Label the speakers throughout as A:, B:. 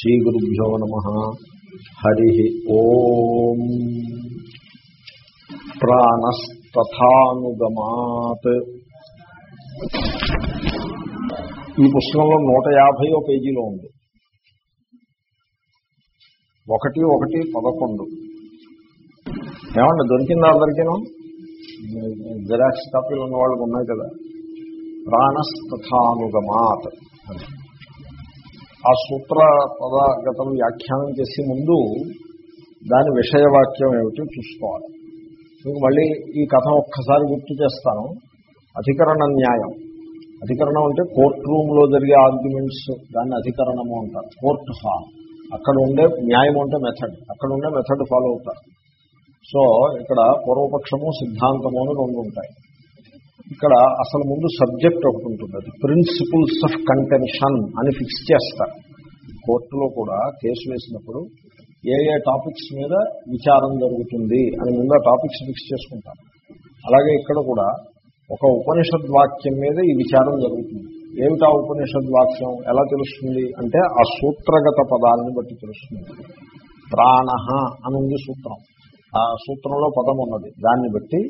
A: శ్రీగురుభ్యో నమ. హరి ఓం. ప్రాణస్తథానుగమాత్. ఈ పుస్తకంలో నూట యాభైో పేజీలో ఉంది. ఒకటి ఒకటి పదకొండు. ఏమండి దొరికిందా అందరికీను? జిరాక్స్ కాపీలు ఉన్న వాళ్ళకు ఉన్నాయి కదా. ప్రాణస్తథానుగమాత్. ఆ సూత్ర పదగతం వ్యాఖ్యానం చేసే ముందు దాని విషయవాక్యం ఏమిటి చూసుకోవాలి. మీకు మళ్ళీ ఈ కథ ఒక్కసారి గుర్తు చేస్తాను. అధికరణ న్యాయం. అధికరణం అంటే కోర్ట్ రూమ్లో జరిగే ఆర్గ్యుమెంట్స్ దాన్ని అధికరణము అంటారు. Court hall. అక్కడ ఉండే న్యాయం అంటే మెథడ్ అక్కడ ఉండే మెథడ్ ఫాలో అవుతారు. సో ఇక్కడ పూర్వపక్షము సిద్ధాంతము అని రెండు ఉంటాయి. ఇక్కడ అసలు ముందు సబ్జెక్ట్ ఒకటి ఉంటుంది. అది ప్రిన్సిపుల్స్ ఆఫ్ కంటెన్షన్ అని ఫిక్స్ చేస్తారు. కోర్టులో కూడా కేసు వేసినప్పుడు ఏ ఏ టాపిక్స్ మీద విచారం జరుగుతుంది అని ముందు ఆ టాపిక్స్ ఫిక్స్ చేసుకుంటారు. అలాగే ఇక్కడ కూడా ఒక ఉపనిషద్ వాక్యం మీద ఈ విచారం జరుగుతుంది. ఏమిటా ఉపనిషద్ వాక్యం? ఎలా తెలుస్తుంది? అంటే ఆ సూత్రగత పదాలను బట్టి తెలుస్తుంది. ప్రాణ అని ఉంది సూత్రం. ఆ సూత్రంలో పదం ఉన్నది. దాన్ని బట్టి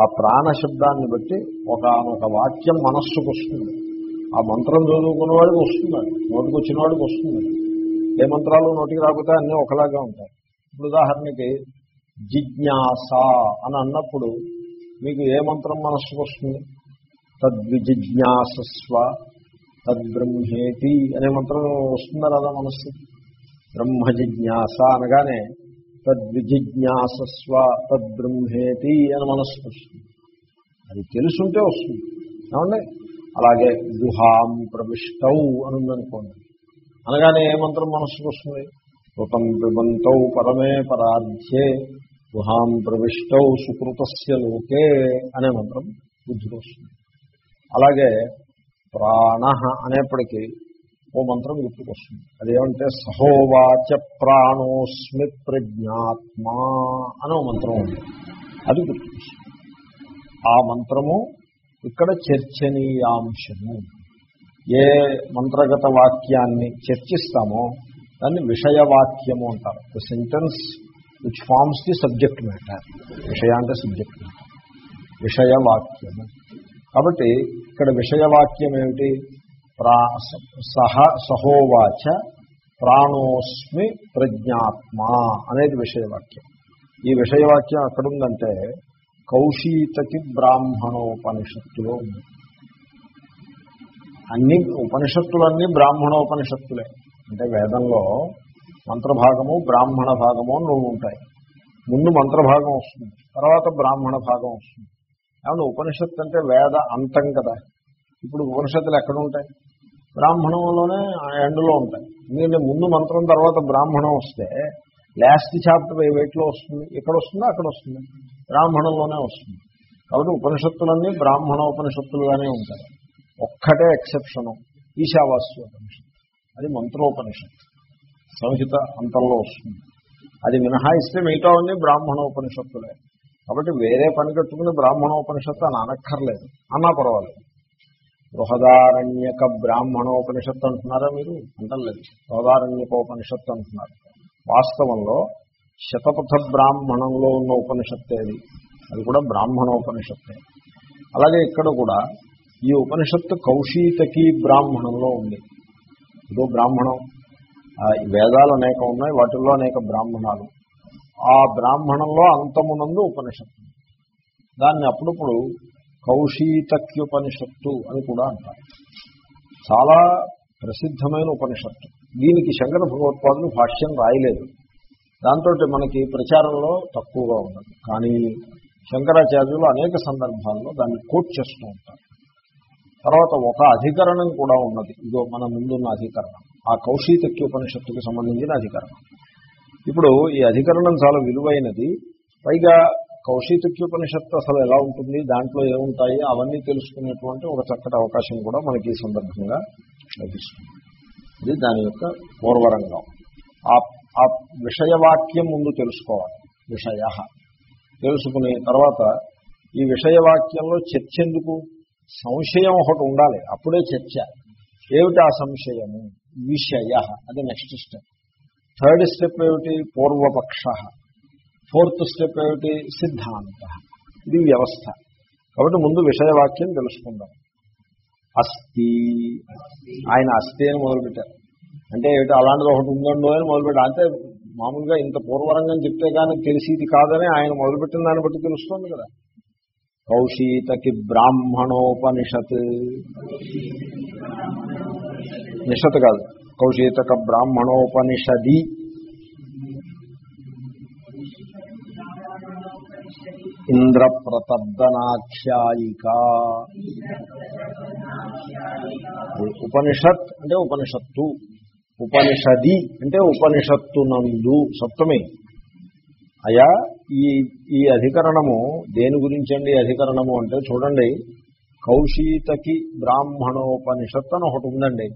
A: ఆ ప్రాణ శబ్దాన్ని బట్టి ఒక ఒక వాక్యం మనస్సుకు వస్తుంది. ఆ మంత్రం చదువుకున్న వాడికి వస్తుంది నోటికి వచ్చిన వాడికి వస్తుంది. ఏ మంత్రాలు నోటికి రాకపోతే అన్నీ ఒకలాగా ఉంటాయి. ఇప్పుడు ఉదాహరణకి జిజ్ఞాస అని అన్నప్పుడు మీకు ఏ మంత్రం మనస్సుకు వస్తుంది? తద్విజిజ్ఞాసస్వ తద్బ్రహ్మేతి అనే మంత్రం వస్తుందా రాదా మనస్సు బ్రహ్మ జిజ్ఞాస అనగానే తద్విజిజ్ఞాసస్వ తద్బ్రహ్మేతి అని మనస్సు వస్తుంది. అది తెలుసుంటే వస్తుంది. ఏమండి? అలాగే గుహాం ప్రవిష్టౌ అని ఉందనుకోండి అనగానే ఏ మంత్రం మనస్సుకు వస్తుంది? కృతం పిబంతౌ పరమే పరాధ్యే గుహాం ప్రవిష్టౌ సుకృతస్య లోకే అనే మంత్రం బుద్ధికి వస్తుంది. అలాగే ప్రాణ అనేప్పటికీ ఓ మంత్రం గుర్తుకొస్తుంది. అదేమంటే సహోవాచ ప్రాణోస్మి ప్రజ్ఞాత్మా అనే మంత్రం ఉంది. అది గుర్తుకొస్తుంది. ఆ మంత్రము ఇక్కడ చర్చనీయాంశము. ఏ మంత్రగత వాక్యాన్ని చర్చిస్తామో దాన్ని విషయవాక్యము అంటారు. The sentence which forms the subject matter విషయ అంటే సబ్జెక్ట్ మ్యాటర్ విషయవాక్యము. కాబట్టి ఇక్కడ విషయవాక్యం ఏమిటి సహ సహోవాచ ప్రాణోస్మి ప్రజ్ఞాత్మ అనేది విషయవాక్యం. ఈ విషయవాక్యం ఎక్కడుందంటే కౌశీతకి బ్రాహ్మణోపనిషత్తులో ఉంది. అన్ని ఉపనిషత్తులన్నీ బ్రాహ్మణోపనిషత్తులే. అంటే వేదంలో మంత్రభాగము బ్రాహ్మణ భాగము అని రెండు ఉంటాయి. ముందు మంత్రభాగం వస్తుంది తర్వాత బ్రాహ్మణ భాగం వస్తుంది. కాబట్టి ఉపనిషత్తు అంటే వేద అంతం కదా. ఇప్పుడు ఉపనిషత్తులు ఎక్కడ ఉంటాయి? బ్రాహ్మణంలోనే ఎండులో ఉంటాయి. ఎందుకంటే ముందు మంత్రం తర్వాత బ్రాహ్మణం వస్తే లాస్ట్ చాప్టర్ వెయిట్లో వస్తుంది? ఎక్కడ వస్తుందో అక్కడ వస్తుంది. బ్రాహ్మణంలోనే వస్తుంది. కాబట్టి ఉపనిషత్తులన్నీ బ్రాహ్మణ ఉపనిషత్తులుగానే ఉంటాయి. ఒక్కటే ఎక్సెప్షను ఈశావాస్యోపనిషత్తు. అది మంత్రోపనిషత్తు. సంహిత అంతంలో వస్తుంది. అది మినహాయిస్తే మిగతా అన్ని బ్రాహ్మణోపనిషత్తులే. కాబట్టి వేరే పని కట్టుకుని బ్రాహ్మణోపనిషత్తు అని అనక్కర్లేదు. అన్నా పర్వాలేదు. బృహదారణ్యక బ్రాహ్మణోపనిషత్తు అంటున్నారా మీరు? అంటలేదు బృహదారణ్యకోపనిషత్తు అంటున్నారు. వాస్తవంలో శతపథ బ్రాహ్మణంలో ఉన్న ఉపనిషత్తే అది. అది కూడా బ్రాహ్మణోపనిషత్తే. అలాగే ఇక్కడ కూడా ఈ ఉపనిషత్తు కౌశీతకి బ్రాహ్మణంలో ఉంది. ఇదో బ్రాహ్మణం. వేదాలు అనేక ఉన్నాయి వాటిల్లో అనేక బ్రాహ్మణాలు. ఆ బ్రాహ్మణంలో అంతమునందు ఉపనిషత్తు. దాన్ని అప్పుడప్పుడు కౌశీతక్యుపనిషత్తు అని కూడా అంటారు. చాలా ప్రసిద్ధమైన ఉపనిషత్తు. దీనికి శంకర భగవత్పాదులు భాష్యం రాయలేదు. దాంతో మనకి ప్రచారంలో తక్కువగా ఉన్నది. కానీ శంకరాచార్యులు అనేక సందర్భాల్లో దాన్ని కోట్ చేస్తూ ఉంటారు. తర్వాత ఒక అధికరణం కూడా ఉన్నది. ఇదో మన ముందున్న అధికరణం. ఆ కౌశీతక్యోపనిషత్తుకు సంబంధించిన అధికరణం. ఇప్పుడు ఈ అధికరణం చాలా విలువైనది. పైగా కౌశీతక్యోపనిషత్తు అసలు ఎలా ఉంటుంది దాంట్లో ఏముంటాయి అవన్నీ తెలుసుకునేటువంటి ఒక చక్కటి అవకాశం కూడా మనకి ఈ సందర్భంగా లభిస్తుంది. ఇది దాని యొక్క పూర్వరంగం. ఆ విషయవాక్యం ముందు తెలుసుకోవాలి. విషయ. తెలుసుకుని తర్వాత ఈ విషయవాక్యంలో చర్చ ఎందుకు సంశయం ఒకటి ఉండాలి. అప్పుడే చర్చ. ఏమిటి ఆ సంశయము? విషయ. అది నెక్స్ట్ స్టెప్. థర్డ్ స్టెప్ ఏమిటి? పూర్వపక్ష. ఫోర్త్ స్టెప్ ఏమిటి? సిద్ధాంత. ఇది వ్యవస్థ. కాబట్టి ముందు విషయవాక్యం తెలుసుకుందాం. అస్థి. ఆయన అస్థి అని మొదలుపెట్టారు. అంటే ఏమిటి? అలాంటిది ఒకటి ఉందండో అని మొదలుపెట్టారు. అంటే మామూలుగా ఇంత పూర్వరంగం చెప్తే కానీ తెలిసిది కాదని ఆయన మొదలుపెట్టిన దాన్ని బట్టి తెలుస్తుంది కదా. కౌశీతకి బ్రాహ్మణోపనిషత్. నిషత్ కాదు. కౌశీతక బ్రాహ్మణోపనిషది. ఇంద్రప్రతబ్దనాఖ్యాయికా ఉపనిషత్ అంటే ఉపనిషత్తు. ఉపనిషది అంటే ఉపనిషత్తునందు సప్తమి. అయా ఈ ఈ అధికరణము దేని గురించండి అధికరణము అంటే చూడండి. కౌశీతకి బ్రాహ్మణోపనిషత్ అని ఒకటి ఉందండి.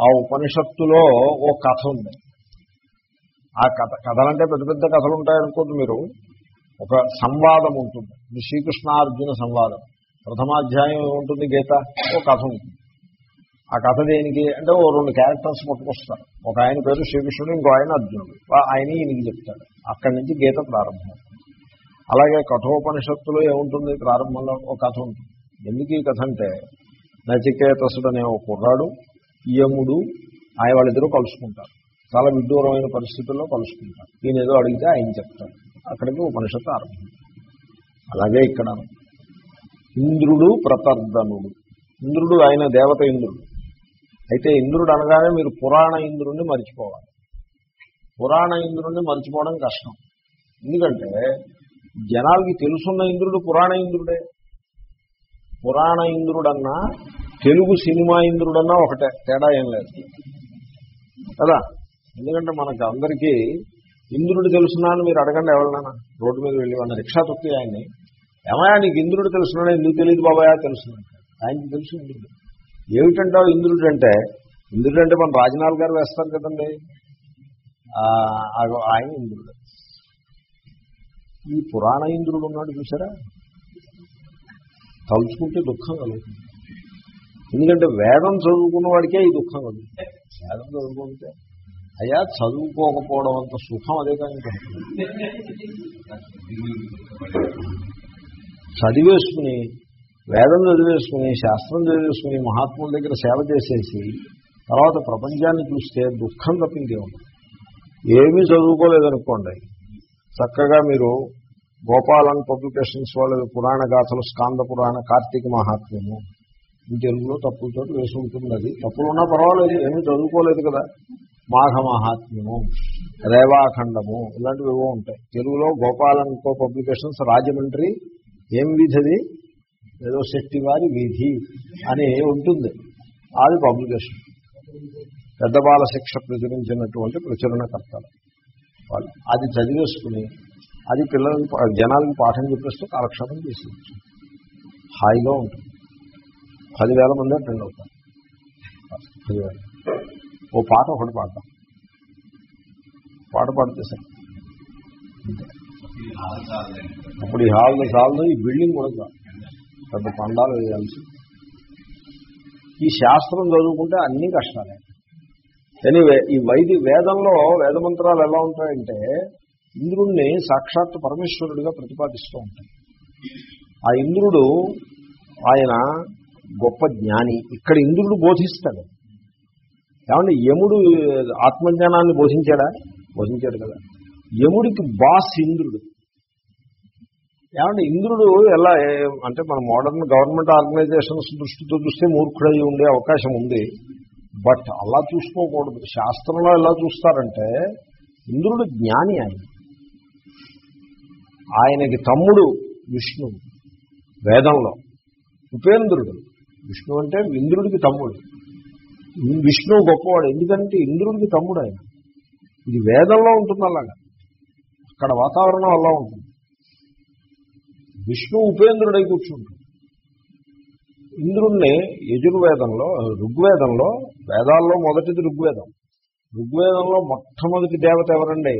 A: ఆ ఉపనిషత్తులో ఓ కథ ఉంది. ఆ కథ కథలంటే పెద్ద పెద్ద కథలు ఉంటాయనుకోండి మీరు. ఒక సంవాదం ఉంటుంది. ఇది శ్రీకృష్ణార్జున సంవాదం. ప్రథమాధ్యాయం ఉంటుంది గీత? ఓ కథ ఉంటుంది. ఆ కథ దేనికి? అంటే ఓ రెండు క్యారెక్టర్స్ పట్టుకొస్తారు. ఒక ఆయన పేరు శ్రీకృష్ణుడు ఇంకో ఆయన అర్జునుడు. ఆయన ఈయనకి చెప్తాడు. అక్కడి నుంచి గీత ప్రారంభం. అలాగే కఠోపనిషత్తులో ఏముంటుంది ప్రారంభంలో? ఒక కథ ఉంటుంది. ఎందుకు ఈ కథ అంటే నచికేతసుడు అనే ఒక కుర్రాడు యముడు ఆయన వాళ్ళిద్దరూ కలుసుకుంటారు. చాలా విడ్డూరమైన పరిస్థితుల్లో కలుసుకుంటారు. ఈయన ఏదో అడిగితే ఆయన చెప్తాడు. అక్కడికి ఉపనిషత్తు ఆరంభం. అలాగే ఇక్కడ ఇంద్రుడు ప్రతర్ధనుడు. ఇంద్రుడు ఆయన దేవత ఇంద్రుడు. అయితే ఇంద్రుడు అనగానే మీరు పురాణ ఇంద్రుణ్ణి మర్చిపోవాలి. పురాణ ఇంద్రుణ్ణి మర్చిపోవడం కష్టం. ఎందుకంటే జనాలకి తెలుసున్న ఇంద్రుడు పురాణ ఇంద్రుడే. పురాణ ఇంద్రుడన్నా తెలుగు సినిమా ఇంద్రుడన్నా ఒకటే. తేడా ఏం లేదు. కదా? ఎందుకంటే మనకు అందరికీ ఇంద్రుడు తెలుసునా అని మీరు అడగండి ఎవరినైనా. రోడ్డు మీద వెళ్ళి వాళ్ళ రిక్షా తొక్కి ఆయన్ని. ఏమయ్యా నీకు ఇంద్రుడు తెలుసున్నా ఎందుకు తెలియదు బాబాయా? తెలుసునంట ఆయనకి తెలుసు ఇంద్రుడు. ఏమిటంటావు ఇంద్రుడు అంటే? ఇంద్రుడు అంటే మన రాజనాల్ గారు వేస్తారు కదండి. ఆయన ఇంద్రుడు. ఈ పురాణ ఇంద్రుడు ఉన్నాడు చూసారా తలుచుకుంటే దుఃఖం కలుగుతుంది. ఎందుకంటే వేదం చదువుకున్న వాడికే ఈ దుఃఖం కలుగుతుంది. వేదం చదువుకుంటే అయ్యా చదువుకోకపోవడం అంత సుఖం అదే కానీ. చదివేసుకుని వేదం చదివేసుకుని శాస్త్రం చదివేసుకుని మహాత్ముల దగ్గర సేవ చేసేసి తర్వాత ప్రపంచాన్ని చూస్తే దుఃఖం తప్పిందే ఉంది ఏమీ చదువుకోలేదనుకోండి. చక్కగా మీరు గోపాలన్ పబ్లికేషన్స్ వాళ్ళ పురాణ గాథలు స్కాంద పురాణ కార్తీక మహాత్మ్యము ఈ తెలుగులో తప్పులతో వేసి ఉంటుంది అది. తప్పులు ఉన్నా పర్వాలేదు ఏమీ చదువుకోలేదు కదా. మాఘమహాత్మ్యము రేవాఖండము ఇలాంటివి ఏవో ఉంటాయి. తెలుగులో గోపాలన్ కో పబ్లికేషన్స్ రాజమండ్రి ఏం విధిది ఏదో శెట్టివారి విధి అని ఉంటుంది. అది పబ్లికేషన్. పెద్ద బాల శిక్ష ప్రచురించినటువంటి ప్రచురణకర్తలు. వాళ్ళు అది చదివేసుకుని అది పిల్లలకి జనాలకి పాఠం చెప్పేస్తూ కాలక్షేపం చేసేయచ్చు. హాయిగా ఉంటుంది. పదివేల మంది అటెండ్ అవుతారు. పదివేల. ఓ పాట ఒకటి పాడతాం పాట పాడితే సార్. అప్పుడు ఈ హాల్ చాలదు ఈ బిల్డింగ్ కూడా పెద్ద పండాలు వేయాల్సి. ఈ శాస్త్రం చదువుకుంటే అన్ని కష్టాలే. ఎనీవే ఈ వైది వేదంలో వేదమంత్రాలు ఎలా ఉంటాయంటే ఇంద్రుణ్ణి సాక్షాత్ పరమేశ్వరుడిగా ప్రతిపాదిస్తూ ఉంటాయి. ఆ ఇంద్రుడు ఆయన గొప్ప జ్ఞాని. ఇక్కడ ఇంద్రుడు బోధిస్తాడు. ఏమంటే యముడు ఆత్మజ్ఞానాన్ని బోధించాడా? బోధించాడు కదా. యముడికి బాస్ ఇంద్రుడు. ఏమంటే ఇంద్రుడు ఎలా అంటే మన మోడర్న్ గవర్నమెంట్ ఆర్గనైజేషన్స్ దృష్టితో చూస్తే మూర్ఖుడై ఉండే అవకాశం ఉంది. బట్ అలా చూసుకోకూడదు. శాస్త్రంలో ఎలా చూస్తారంటే ఇంద్రుడు జ్ఞాని ఆయన. ఆయనకి తమ్ముడు విష్ణువు వేదంలో. ఉపేంద్రుడు. విష్ణు అంటే ఇంద్రుడికి తమ్ముడు. విష్ణువు గొప్పవాడు ఎందుకంటే ఇంద్రుడికి తమ్ముడు ఆయన. ఇది వేదంలో ఉంటుంది అలాగా. అక్కడ వాతావరణం అలా ఉంటుంది. విష్ణు ఉపేంద్రుడై కూర్చుంటాడు. ఇంద్రుణ్ణి యజుర్వేదంలో ఋగ్వేదంలో వేదాల్లో మొదటిది ఋగ్వేదం. ఋగ్వేదంలో మొట్టమొదటి దేవత ఎవరండి?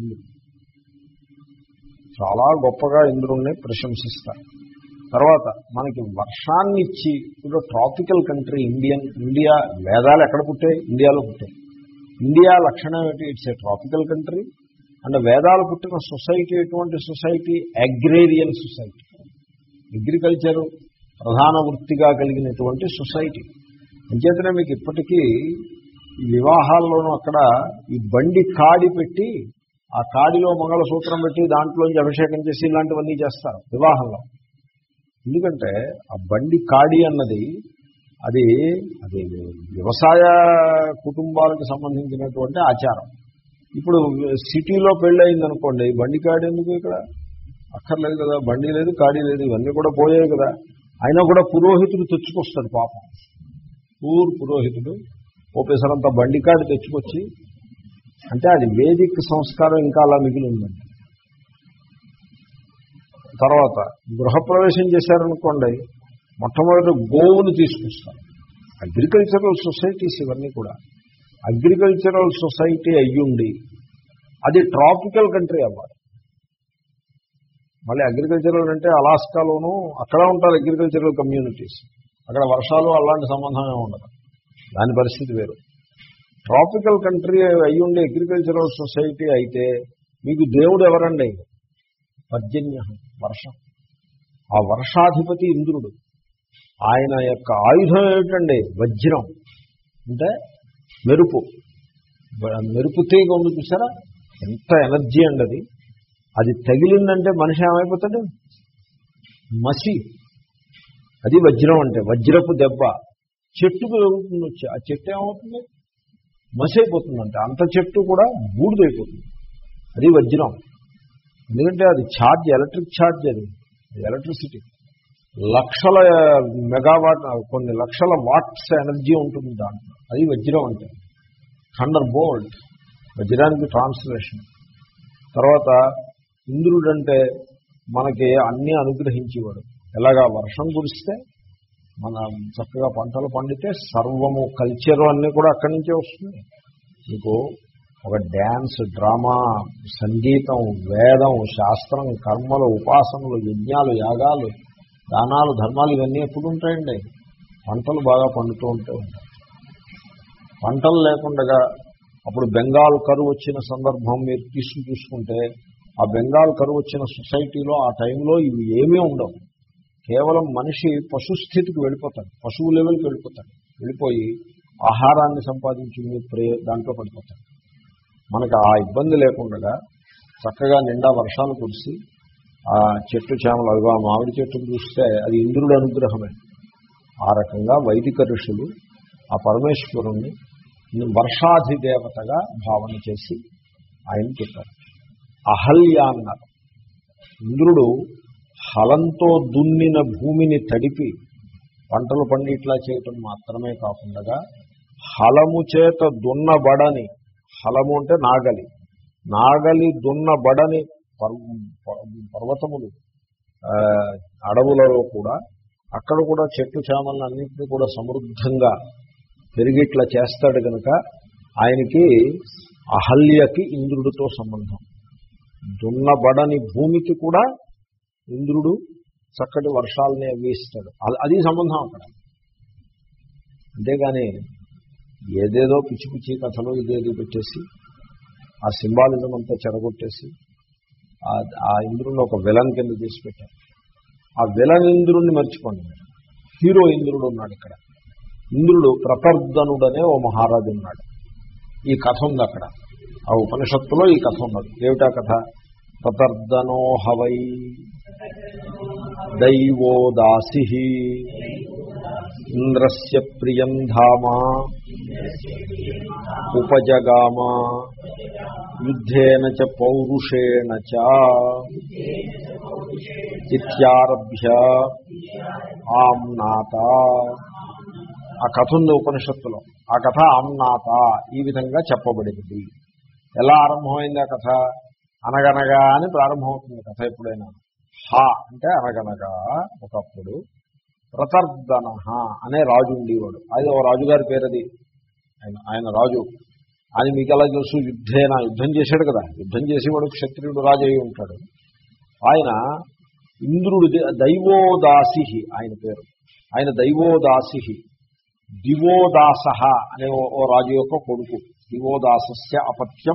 A: ఇంద్రుడు. చాలా గొప్పగా ఇంద్రుణ్ణి ప్రశంసిస్తారు. తర్వాత మనకి వర్షాన్ని ఇచ్చి ఇప్పుడు ట్రాపికల్ కంట్రీ ఇండియన్ ఇండియా వేదాలు ఎక్కడ పుట్టాయి? ఇండియాలో పుట్టాయి. ఇండియా లక్షణం ఏమిటి? It's a tropical country and వేదాలు పుట్టిన సొసైటీ ఎటువంటి సొసైటీ అగ్రేరియన్ సొసైటీ అగ్రికల్చర్ ప్రధాన వృత్తిగా కలిగినటువంటి సొసైటీ అంచేతనే మీకు ఇప్పటికీ వివాహాల్లోనూ అక్కడ ఈ బండి కాడి పెట్టి ఆ కాడిలో మంగళసూత్రం పెట్టి దాంట్లోంచి అభిషేకం చేసి ఇలాంటివన్నీ చేస్తారు వివాహంలో. ఎందుకంటే ఆ బండి కాడి అన్నది అది అది వ్యవసాయ కుటుంబాలకు సంబంధించినటువంటి ఆచారం. ఇప్పుడు సిటీలో పెళ్ళయింది అనుకోండి బండి కాడి ఎందుకు ఇక్కడ? అక్కర్లేదు కదా బండి లేదు కాడి లేదు ఇవన్నీ కూడా పోయాయి కదా. అయినా కూడా పురోహితుడు తెచ్చుకొస్తాడు పాపం. పూర్ పురోహితుడు ఓపెసరంతా బండి కాడి తెచ్చుకొచ్చి అంటే అది వేదిక సంస్కారం ఇంకా అలా మిగిలి ఉందండి. తర్వాత గృహప్రవేశం చేశారనుకోండి మొట్టమొదటి గోవును తీసుకొస్తారు. అగ్రికల్చరల్ సొసైటీస్ ఇవన్నీ కూడా. అగ్రికల్చరల్ సొసైటీ అయ్యుండి అది ట్రాపికల్ కంట్రీ అవ్వాలి. మళ్ళీ అగ్రికల్చరల్ అంటే అలాస్కాలోనూ అక్కడ ఉంటారు అగ్రికల్చరల్ కమ్యూనిటీస్. అక్కడ వర్షాలు అలాంటి సంబంధమే ఉండదు. దాని పరిస్థితి వేరు. ట్రాపికల్ కంట్రీ అయ్యుండి అగ్రికల్చరల్ సొసైటీ అయితే మీకు దేవుడు ఎవరండి? పర్జన్య వర్షం. ఆ వర్షాధిపతి ఇంద్రుడు. ఆయన యొక్క ఆయుధం ఏమిటండి? వజ్రం. అంటే మెరుపు. మెరుపు తీగ ఉంది చూసారా ఎంత ఎనర్జీ అండి అది. అది తగిలిందంటే మనిషి ఏమైపోతాడు? మసి. అది వజ్రం అంటే వజ్రపు దెబ్బ. చెట్టుకు ఎగురుతుంది వచ్చి ఆ చెట్టు ఏమవుతుంది? మసి అయిపోతుందంటే అంత చెట్టు కూడా బూడిదైపోతుంది. అది వజ్రం. ఎందుకంటే అది ఛార్జ్ ఎలక్ట్రిక్ ఛార్జ్ అది. ఎలక్ట్రిసిటీ. లక్షల మెగావాట్ కొన్ని లక్షల వాట్స్ ఎనర్జీ ఉంటుంది దాంట్లో. అది వజ్రం అంటే. థండర్ బోల్ట్ వజ్రానికి ట్రాన్స్లేషన్. తర్వాత ఇంద్రుడంటే మనకి అన్నీ అనుగ్రహించేవాడు. ఎలాగా వర్షం కురిస్తే మన చక్కగా పంటలు పండితే సర్వము కల్చర్ అన్నీ కూడా అక్కడి నుంచే వస్తుంది మీకు ఒక డ్యాన్స్ డ్రామా సంగీతం వేదం శాస్త్రం కర్మలు ఉపాసనలు యజ్ఞాలు యాగాలు దానాలు ధర్మాలు ఇవన్నీ ఎప్పుడు ఉంటాయండి? పంటలు బాగా పండుతూ ఉంటూ ఉంటాయి. పంటలు లేకుండా అప్పుడు బెంగాల్ కరువు వచ్చిన సందర్భం మీరు తీసుకు చూసుకుంటే ఆ బెంగాల్ కరువు వచ్చిన సొసైటీలో ఆ టైంలో ఇవి ఏమీ ఉండవు. కేవలం మనిషి పశుస్థితికి వెళ్ళిపోతాడు. పశువు లెవెల్కి వెళ్ళిపోతాడు. వెళ్ళిపోయి ఆహారాన్ని సంపాదించుకుని ప్రే దాంట్లో పడిపోతాడు. మనకు ఆ ఇబ్బంది లేకుండా చక్కగా నిండా వర్షాలు కురిసి ఆ చెట్టు చేమలు అవి ఆ మామిడి చెట్టును చూస్తే అది ఇంద్రుడు అనుగ్రహమే. ఆ రకంగా వైదిక ఋషులు ఆ పరమేశ్వరుణ్ణి వర్షాధిదేవతగా భావన చేసి ఆయన చెప్పారు. అహల్య అన్నారు. ఇంద్రుడు హలంతో దున్నిన భూమిని తడిపి పంటలు పండిట్లా చేయటం మాత్రమే కాకుండా హలము చేత దున్నబడని హలము అంటే నాగలి. నాగలి దున్నబడని పర్వతములు అడవులలో కూడా అక్కడ కూడా చెట్లు చేమలను అన్నింటినీ కూడా సమృద్ధంగా పెరిగిట్లా చేస్తాడు కనుక ఆయనకి అహల్యకి ఇంద్రుడితో సంబంధం. దున్నబడని భూమికి కూడా ఇంద్రుడు చక్కటి వర్షాలని అవి ఇస్తాడు. అది సంబంధం అక్కడ. అంతేగాని ఏదేదో పిచ్చి పిచ్చి కథలో ఇదేదో పెట్టేసి ఆ సింబాలిజం అంతా చెడగొట్టేసి ఆ ఇంద్రుడిని ఒక విలన్ కింద తీసి పెట్టారు. ఆ విలన్ ఇంద్రుడిని మర్చిపోండి హీరో ఇంద్రుడు ఉన్నాడు ఇక్కడ. ఇంద్రుడు ప్రతర్ధనుడనే ఓ మహారాజు ఉన్నాడు. ఈ కథ ఉంది అక్కడ. ఆ ఉపనిషత్తులో ఈ కథ ఉన్నది. ఏమిటా కథ? ప్రతర్ధనోహవై దైవోదాసి దైవో ఇంద్రస్య ప్రియం ధామా. ఉపజగామ యుద్ధేన చ పౌరుషేణ చ ఇత్యారభ్య ఆమ్నాత. ఆ కథ ఉంది ఉపనిషత్తులో. ఆ కథ ఆమ్నాత ఈ విధంగా చెప్పబడింది. ఎలా ఆరంభమైంది ఆ కథ? అనగనగా అని ప్రారంభమవుతుంది కథ ఎప్పుడైనా. హా అంటే అనగనగా ఒకప్పుడు ప్రతర్దన అనే రాజు ఉండేవాడు. అది ఓ రాజుగారి పేరది. ఆయన ఆయన రాజు. ఆయన మీకు ఎలా తెలుసు యుద్ధేనా యుద్ధం చేశాడు కదా. యుద్ధం చేసేవాడు క్షత్రియుడు రాజు అయి ఉంటాడు. ఆయన ఇంద్రుడు దైవోదాసి ఆయన పేరు. ఆయన దైవోదాసి దివోదాస అనే ఓ- ఓ రాజు యొక్క కొడుకు. దివోదాసస్య అపత్యం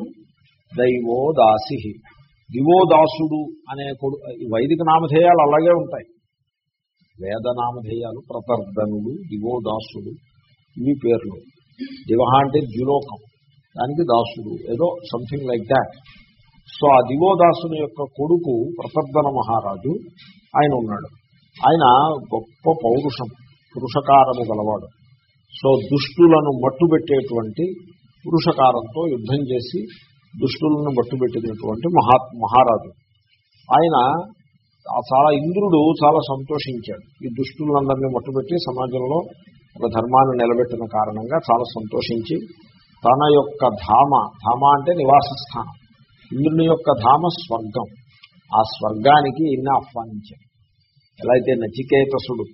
A: దైవోదాసి దివోదాసుడు అనే కొడు ఈ వైదిక నామధేయాలు అలాగే ఉంటాయి. వేద నామధేయాలు ప్రతర్ధనుడు దివోదాసుడు ఇవి పేర్లు. దివ అంటే ద్యులోకం. దానికి దాసుడు. ఏదో సంథింగ్ లైక్ దాట్ సో ఆ దివోదాసుని యొక్క కొడుకు ప్రతర్ధన మహారాజు ఆయన ఉన్నాడు. ఆయన గొప్ప పౌరుషం పురుషకారము గలవాడు. సో దుష్టులను మట్టుబెట్టేటువంటి పురుషకారంతో యుద్ధం చేసి దుష్టులను మట్టుబెట్టినటువంటి మహా మహారాజు. ఆయన ఆ చాలా ఇంద్రుడు చాలా సంతోషించాడు. ఈ దుష్టులందరినీ మట్టుబెట్టి సమాజంలో ఒక ధర్మాన్ని నిలబెట్టిన కారణంగా చాలా సంతోషించి తన యొక్క ధామ ధామ అంటే నివాస స్థానం. ఇంద్రుని యొక్క ధామ స్వర్గం. ఆ స్వర్గానికి ఈయన ఆహ్వానించారు ఎలా అయితే నచికేతసుడు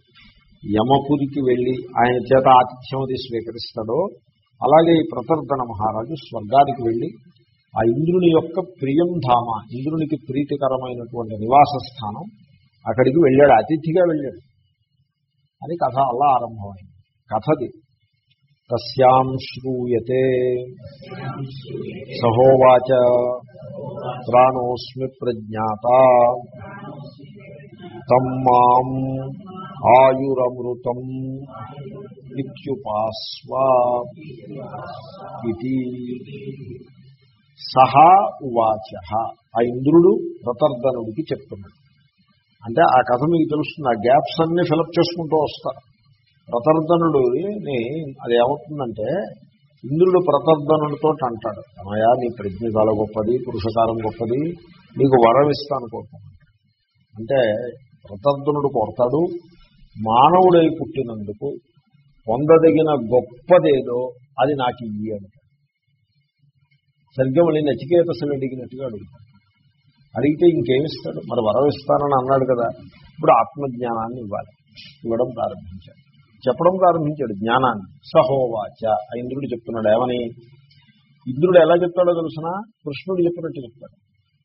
A: యమపురికి వెళ్ళి ఆయన చేత ఆతిథ్యమతి స్వీకరిస్తాడో అలాగే ఈ ప్రతర్ధన మహారాజు స్వర్గానికి వెళ్ళి ఆ ఇంద్రుని యొక్క ప్రియం ధామ ఇంద్రునికి ప్రీతికరమైనటువంటి నివాస స్థానం అక్కడికి వెళ్ళాడు అతిథిగా వెళ్ళాడు. అని కథ అలా ఆరంభమైంది. కథది. తస్యాం శ్రూయతే. సహోవాచ. ప్రాణోస్మి ప్రజ్ఞాత. తం మాం ఆయురమృతం ఇత్యుపాస్వ ఇది. సహా ఉవాచ. ఆ ఇంద్రుడు ప్రతర్ధనుడికి చెప్తున్నాడు. అంటే ఆ కథ మీకు తెలుస్తుంది ఆ గ్యాప్స్ అన్ని ఫిలప్ చేసుకుంటూ వస్తారు ప్రతర్ధనుడిని అది ఏమవుతుందంటే ఇంద్రుడు ప్రతర్ధనుడితో అంటాడు అమ్మయ్య నీ ప్రజ్ఞ చాలా గొప్పది పురుషకారం గొప్పది నీకు వరం ఇస్తాను కోరుతాను అంటే ప్రతర్ధనుడు కోరతాడు మానవుడై పుట్టినందుకు పొందదగిన గొప్పదేదో అది నాకు ఇయ్యి అంటాడు. సరిగ్గా మళ్ళీ నచికేతసులు అడిగినట్టుగా అడుగుతాడు. అడిగితే ఇంకేమిస్తాడు మరి వరం ఇస్తానని అన్నాడు కదా ఇప్పుడు ఆత్మజ్ఞానాన్ని ఇవ్వాలి. ఇవ్వడం ప్రారంభించాడు చెప్పడం ప్రారంభించాడు జ్ఞానాన్ని. సహోవాచ. ఆ ఇంద్రుడు చెప్తున్నాడు ఏమని? ఇంద్రుడు ఎలా చెప్తాడో తెలుసిన? కృష్ణుడు చెప్పినట్టు చెప్తాడు.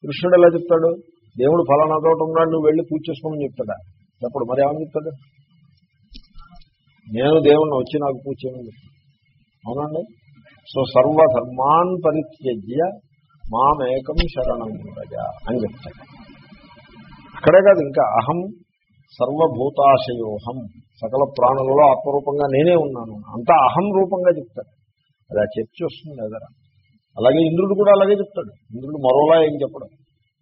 A: కృష్ణుడు ఎలా చెప్తాడు? దేవుడు ఫలానా తోట ఉన్నాడు నువ్వు వెళ్ళి పూజ చేసుకోమని చెప్తాడా? చెప్పడు మరి ఏమని చెప్తాడు? నేను దేవుణ్ణి వచ్చి నాకు పూజ చేయమని చెప్తాను అవునండి? సో సర్వధర్మాన్ పరిత్యజ్య మామేకం శరణం రజ అని చెప్తాడు. అక్కడే కాదు ఇంకా అహం సర్వభూతాశయోహం. సకల ప్రాణులలో ఆత్మరూపంగా నేనే ఉన్నాను. అంతా అహం రూపంగా చెప్తాడు. అది ఆ చర్చ వస్తుంది ఎదరా. అలాగే ఇంద్రుడు కూడా అలాగే చెప్తాడు. ఇంద్రుడు మరోలా ఏం చెప్పడం.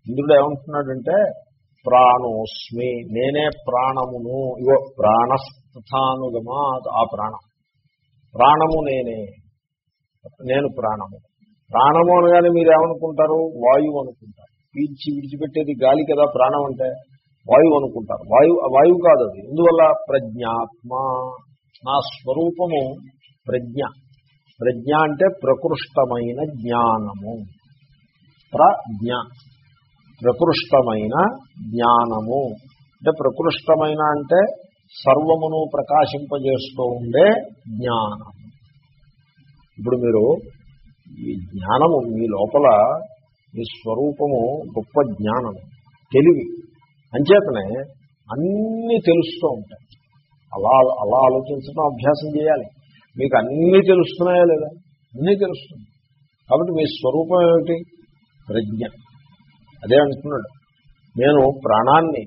A: ఇంద్రుడు ఏమంటున్నాడంటే ప్రాణోస్మి నేనే ప్రాణమును ఇవో ప్రాణస్థానుగమా ఆ ప్రాణం. ప్రాణము నేనే నేను ప్రాణము. ప్రాణము అనగానే మీరు ఏమనుకుంటారు వాయువు అనుకుంటారు. పీల్చి విడిచిపెట్టేది గాలి కదా ప్రాణం అంటే. వాయువు అనుకుంటారు. వాయువు వాయువు కాదు అది. ఎందువల్ల ప్రజ్ఞాత్మ. నా స్వరూపము ప్రజ్ఞ. ప్రజ్ఞ అంటే ప్రకృష్టమైన జ్ఞానము. ప్రజ్ఞ. ప్రకృష్టమైన జ్ఞానము. అంటే ప్రకృష్టమైన అంటే సర్వమును ప్రకాశింపజేస్తూ ఉండే జ్ఞానం ఇప్పుడు మీరు ఈ జ్ఞానము మీ లోపల మీ స్వరూపము గొప్ప జ్ఞానము. తెలివి. అంచేతనే అన్నీ తెలుస్తూ ఉంటాయి. అలా అలా ఆలోచించడం అభ్యాసం చేయాలి. మీకు అన్నీ తెలుస్తున్నాయా లేదా? అన్నీ తెలుస్తుంది. కాబట్టి మీ స్వరూపం ఏమిటి? ప్రజ్ఞ. అదే అంటున్నాడు. నేను ప్రాణాన్ని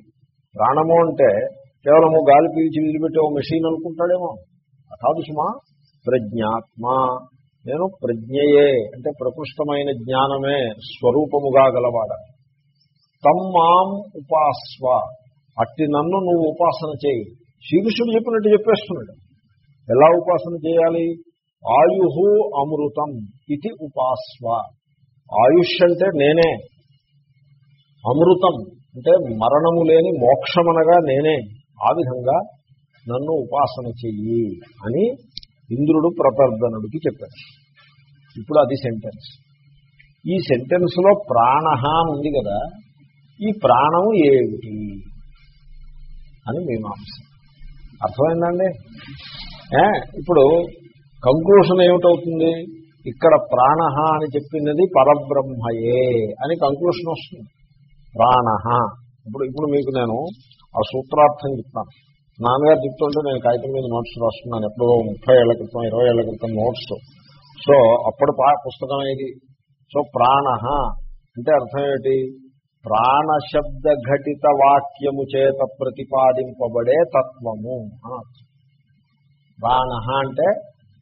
A: ప్రాణము అంటే కేవలము గాలి పీల్చి వదిలిపెట్టే ఓ మెషిన్ అనుకుంటాడేమో. కాదు సుమా ప్రజ్ఞాత్మ. నేను ప్రజ్ఞయే అంటే ప్రకృష్టమైన జ్ఞానమే స్వరూపముగా గలవాడాలి తమ్మాం ఉపాస్వ. అట్టి నన్ను నువ్వు ఉపాసన చేయి. శ్రీకృష్ణుడు చెప్పినట్టు చెప్పేస్తున్నాడు. ఎలా ఉపాసన చేయాలి? ఆయు అమృతం ఇది ఉపాస్వ. ఆయుష్ అంటే నేనే. అమృతం అంటే మరణము లేని మోక్షమనగా నేనే. ఆ విధంగా నన్ను ఉపాసన చెయ్యి అని ఇంద్రుడు ప్రతర్ధనుడికి చెప్పాడు. ఇప్పుడు అది సెంటెన్స్ ఈ సెంటెన్స్లో ప్రాణ ఉంది కదా. ఈ ప్రాణం ఏమిటి? అని మీమాంస. అర్థమైందండి? ఇప్పుడు కంక్లూషన్ ఏమిటవుతుంది? ఇక్కడ ప్రాణ అని చెప్పినది పరబ్రహ్మయే అని కంక్లూషన్ వస్తుంది. ప్రాణ. ఇప్పుడు ఇప్పుడు మీకు నేను ఆ సూత్రార్థం చెప్తాను. నాన్నగారు చెప్తుంటే నేను కాగితం మీద నోట్స్ రాస్తున్నాను. ఎప్పుడో ముప్పై ఏళ్ళ క్రితం ఇరవై ఏళ్ళ క్రితం నోట్స్. సో అప్పుడు పా పుస్తకం ఏది? సో ప్రాణ. అంటే అర్థం ఏమిటి? ప్రాణశబ్ద ఘటిత వాక్యము చేత ప్రతిపాదింపబడే తత్వము అని ప్రాణ అంటే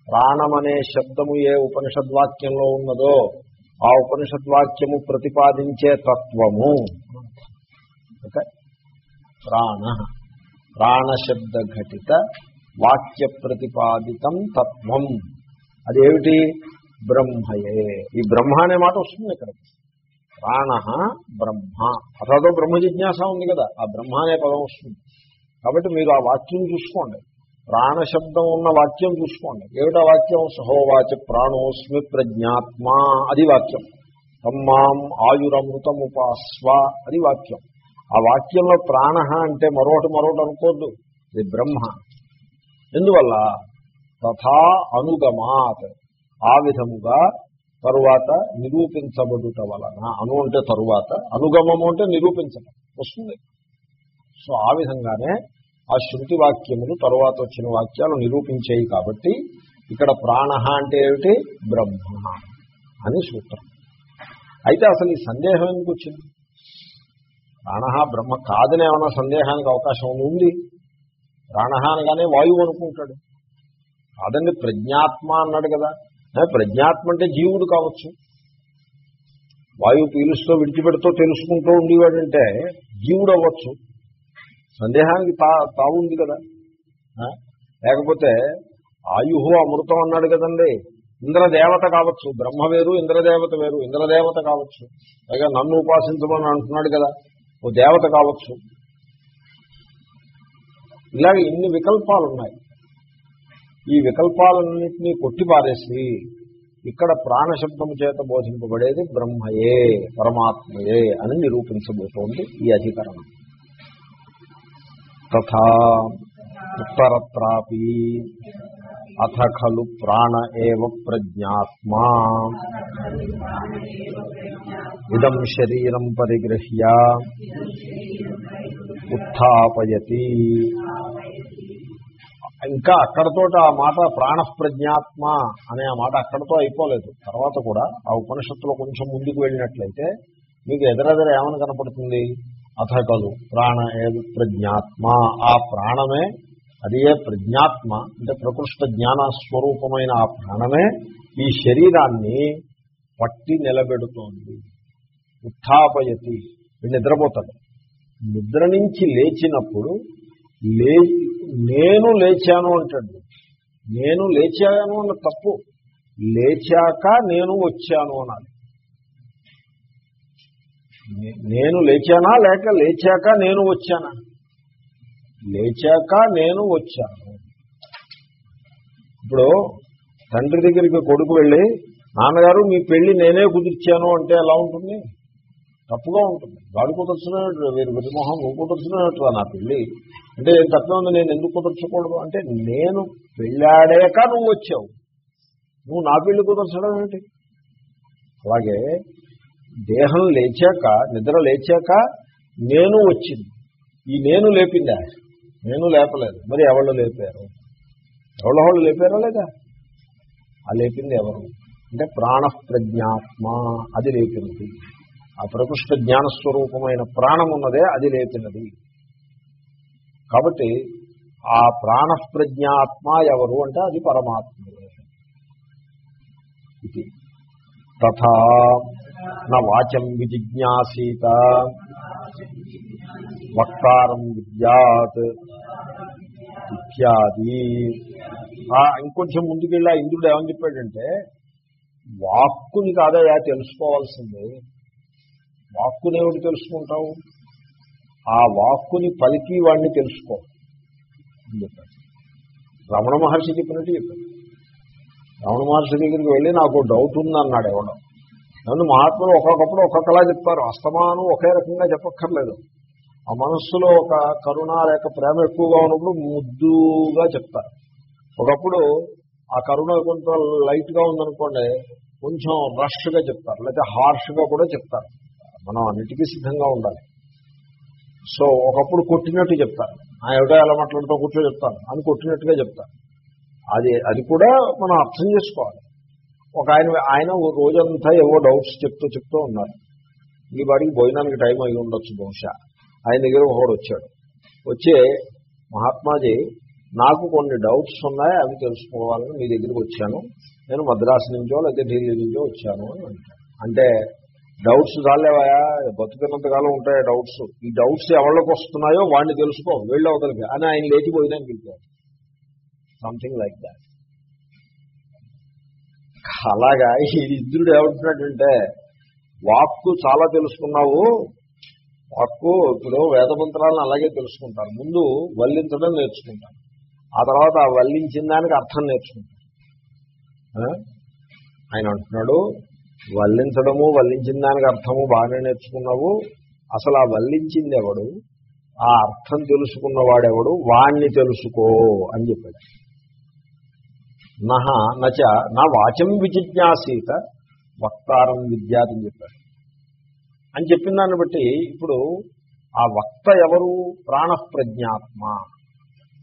A: ప్రాణమనే శబ్దము ఏ ఉపనిషద్వాక్యంలో ఉన్నదో ఆ ఉపనిషద్వాక్యము ప్రతిపాదించే తత్వము ఓకే? ప్రాణ. ప్రాణశబ్ద ఘటిత వాక్య ప్రతిపాదితం తత్వం. అదేమిటి? బ్రహ్మయే. ఈ బ్రహ్మ అనే మాట వస్తుంది ఇక్కడ. ప్రాణ బ్రహ్మ. అథాతో బ్రహ్మ జిజ్ఞాస ఉంది కదా ఆ బ్రహ్మ అనే పదం వస్తుంది. కాబట్టి మీరు ఆ వాక్యం చూసుకోండి. ప్రాణశబ్దం ఉన్న వాక్యం చూసుకోండి. ఏమిటా వాక్యం? సహోవాచ ప్రాణోస్మి ప్రజ్ఞాత్మా అది వాక్యం. తమ్మాం ఆయురమృతముపాస్వ అది వాక్యం. ఆ వాక్యంలో ప్రాణ అంటే మరొకటి మరొకటి అనుకోద్దు. ఇది బ్రహ్మ. ఎందువల్ల? తథా అనుగమాత్. ఆ విధముగా తరువాత నిరూపించబడుట వలన అను అంటే తరువాత అనుగమము అంటే నిరూపించడం వస్తుంది. సో ఆ విధంగానే ఆ శృతి వాక్యములు తరువాత వచ్చిన వాక్యాలు నిరూపించేవి కాబట్టి ఇక్కడ ప్రాణ అంటే ఏమిటి? బ్రహ్మ అని సూత్రం. అయితే అసలు ఈ సందేహం ఎందుకు వచ్చింది? ప్రాణ బ్రహ్మ కాదని ఏమైనా సందేహానికి అవకాశం ఉంది? ప్రాణ అనగానే వాయువు అనుకుంటాడు. కాదండి ప్రజ్ఞాత్మ అన్నాడు కదా. ప్రజ్ఞాత్మ అంటే జీవుడు కావచ్చు. వాయువు పీలుస్తూ విడిచిపెడుతూ తెలుసుకుంటూ ఉండేవాడంటే జీవుడు అవ్వచ్చు. సందేహానికి తా తావుంది కదా. లేకపోతే ఆయుహు అమృతం అన్నాడు కదండి. ఇంద్రదేవత కావచ్చు. బ్రహ్మ వేరు ఇంద్రదేవత వేరు ఇంద్రదేవత కావచ్చు. పైగా నన్ను ఉపాసించమని అంటున్నాడు కదా. ఓ దేవత కావచ్చు. ఇలాగ ఇన్ని వికల్పాలు ఉన్నాయి ఈ వికల్పాలన్నింటినీ కొట్టిపారేసి ఇక్కడ ప్రాణశబ్దము చేత బోధింపబడేది బ్రహ్మయే పరమాత్మయే అని నిరూపించబోతోంది ఈ అధికరణం. తథా ఉత్తరత్రాపి అథ ఖలు ప్రాణ ఏవ ప్రజ్ఞాత్మా. ఇదం శరీరం పరిగృహ్య ఉత్పయతి ఇంకా అక్కడతోట ఆ మాట ప్రాణ ప్రజ్ఞాత్మ అనే ఆ మాట అక్కడతో అయిపోలేదు. తర్వాత కూడా ఆ ఉపనిషత్తులో కొంచెం ముందుకు వెళ్ళినట్లయితే మీకు ఎదురెదర ఏమని కనపడుతుంది? అథకలు ప్రాణ ఏది ప్రజ్ఞాత్మ. ఆ ప్రాణమే అది ఏ ప్రజ్ఞాత్మ? అంటే ప్రకృష్ట జ్ఞాన స్వరూపమైన ఆ ప్రాణమే ఈ శరీరాన్ని పట్టి నిలబెడుతోంది. ఉత్థాపయతి. నిద్రపోతాడు. నిద్ర నుంచి లేచినప్పుడు లే నేను లేచాను అంటాడు. నేను లేచాను అన్న తప్పు. లేచాక నేను వచ్చాను అనాలి. నేను లేచానా లేక లేచాక నేను వచ్చానా? లేచాక నేను వచ్చాను. ఇప్పుడు తండ్రి దగ్గరికి కొడుకు వెళ్ళి నాన్నగారు మీ పెళ్ళి నేనే కుదిర్చాను అంటే ఎలా ఉంటుంది? తప్పుగా ఉంటుంది. వాడు కుదర్చుకున్నట్టు వీరు విరిమోహం నువ్వు కుదర్చుకున్నట్టు నా పెళ్ళి. అంటే ఏం ఉంది నేను ఎందుకు కుదర్చకూడదు? అంటే నేను పెళ్ళాడాక నువ్వు వచ్చావు. నువ్వు నా పెళ్ళి కుదర్చడం ఏంటి అలాగే దేహం లేచాక నిద్ర లేచాక నేను వచ్చింది. ఈ నేను లేపిందా? నేను లేపలేదు. మరి ఎవళ్ళు లేపారు? ఎవళ్ళ వాళ్ళు లేపారా లేదా? ఆ లేపింది ఎవరు? అంటే ప్రాణప్రజ్ఞాత్మ అది లేపినది ఆ ప్రకృష్ట జ్ఞానస్వరూపమైన ప్రాణం ఉన్నదే అది లేపినది కాబట్టి ఆ ప్రాణ ప్రజ్ఞాత్మ ఎవరు అంటే అది పరమాత్మయే ఇది. తథా నా వాచం విజిజ్ఞాసీత. వక్తారం విద్యాత్. ఇత్యాది. ఆ ఇంకొంచెం ముందుకెళ్ళి ఆ ఇంద్రుడు ఏమని చెప్పాడంటే వాక్కుని కాదయా తెలుసుకోవాల్సింది. వాక్కుని ఏమిటి తెలుసుకుంటావు? ఆ వాక్కుని పలికి వాడిని తెలుసుకో. అని చెప్పాడు. రమణ మహర్షి చెప్పినట్టు చెప్పాడు. రమణ మహర్షి దగ్గరికి వెళ్ళి నాకు డౌట్ ఉందన్నాడు ఎవడో. నన్ను మహాత్ములు ఒక్కొక్కప్పుడు ఒక్కొక్కలా చెప్తారు. అస్తమానం ఒకే రకంగా చెప్పక్కర్లేదు. ఆ మనస్సులో ఒక కరుణ లేక ప్రేమ ఎక్కువగా ఉన్నప్పుడు ముద్దుగా చెప్తారు. ఒకప్పుడు ఆ కరుణ కొంత లైట్గా ఉందనుకోండి కొంచెం రష్గా చెప్తారు. లేకపోతే హార్ష్గా కూడా చెప్తారు. మనం అన్నిటికీ సిద్ధంగా ఉండాలి. సో ఒకప్పుడు కొట్టినట్టు చెప్తాను ఆ ఎవడో ఎలా మాట్లాడుతూ కూర్చో చెప్తాను అని కొట్టినట్టుగా చెప్తాను అది అది కూడా మనం అర్థం చేసుకోవాలి. ఒక ఆయన ఆయన ఓ రోజంతా ఏవో డౌట్స్ చెప్తూ చెప్తూ ఉన్నారు. ఈ వాడికి భోజనానికి టైం అయి ఉండొచ్చు బహుశా. ఆయన దగ్గర ఒకడు వచ్చాడు. వచ్చే మహాత్మాజీ నాకు కొన్ని డౌట్స్ ఉన్నాయి అవి తెలుసుకోవాలని మీ దగ్గరికి వచ్చాను. నేను మద్రాసు నుంచో లేదా ఢిల్లీ నుంచో వచ్చాను అని అంటే డౌట్స్ రాలేవాయా? బతుకున్నంతకాలం ఉంటాయి డౌట్స్? ఈ డౌట్స్ ఎవరికి వస్తున్నాయో వాడిని తెలుసుకో. వెళ్ళి అవతలకి అని ఆయన లేచి వెళ్ళిపోయారు సంథింగ్ లైక్ దాట్ అలాగా ఈ ఇద్దరుడు ఏమంటున్నాడంటే వాక్కు చాలా తెలుసుకున్నావు. వాక్కు ఇప్పుడు వేద మంత్రాలను అలాగే తెలుసుకుంటారు. ముందు వల్లించడం నేర్చుకుంటారు. ఆ తర్వాత ఆ వల్లించిన దానికి అర్థం నేర్చుకుంటారు. ఆయన అంటున్నాడు వల్లించడము వల్లించిన దానికి అర్థము బాగానే నేర్చుకున్నావు. అసలు ఆ వల్లించింది ఎవడు ఆ అర్థం తెలుసుకున్నవాడెవడు? వాణ్ణి తెలుసుకో అని చెప్పాడు. నహ నచ నా వాచం విజిజ్ఞాసీత వక్తారం విద్యాత్ అని చెప్పాడు. అని చెప్పిన దాన్ని బట్టి ఇప్పుడు ఆ వక్త ఎవరు? ప్రాణప్రజ్ఞాత్మ.